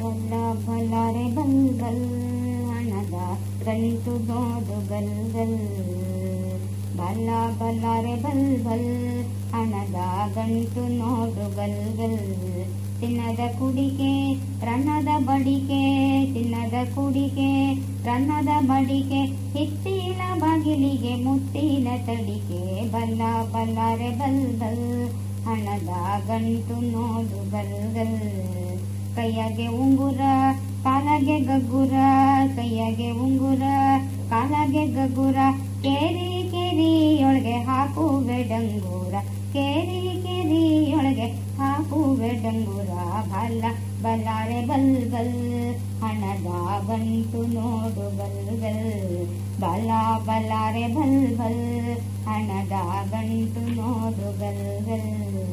ಬಲ್ಲ ಬಲ್ಲಾರೆ ಬಲ್ಬಲ್ ಬಲ್ ಹಣದ ಗಂಟು ನೋಡು ಗಲ್ಗಲ್ ಗಲ್ ಬಲ್ಲ ಬಲ್ಲಾರೆ ಬಲ್ ಬಲ್ ಹಣದ ಗಂಟು ನೋಡು ಗಲ್ಗಲ್. ತಿನ್ನದ ಕುಡಿಕೆ ರಣದ ಬಡಿಕೆ ತಿನ್ನದ ಕುಡಿಕೆ ರಣದ ಬಡಿಕೆ ಹಿತ್ತಿನ ಬಾಗಿಲಿಗೆ ಮುತ್ತಿನ ತಡಿಕೆ ಬಲ್ಲ ಬಲ್ಲಾರೆ ಬಲ್ಬಲ್ ಬಲ್ ಹಣದ ಗಂಟು ನೋಡು ಗಲ್ ಗಲ್ ಕೈಯಾಗೆ ಉಂಗುರ, ಕಾಲಾಗೆ ಗಗ್ಗುರ ಕೈಯಾಗೆ ಉಂಗುರ, ಕಾಲಾಗೆ ಗಗ್ಗುರ ಕೇರಿ ಕೇರಿಯೊಳಗೆ ಹಾಕುವೆ ಡಂಗೂರ, ಕೇರಿ ಕೇರಿಯೊಳಗೆ ಹಾಕುವೆ ಡಂಗೂರ, ಬಲ್ಲ ಬಲ್ಲಾರೆ ಬಲ್ ಬಲ್, ಹಣದ ಬಂತು ನೋಡು ಬಲ್ ಬಲ್ ಬಲ ಬಲ್ಲಾರೆ ಬಲ್ ಬಲ್, ಹಣದ ಬಂತು ನೋಡು ಬಲ್ ಗಲ್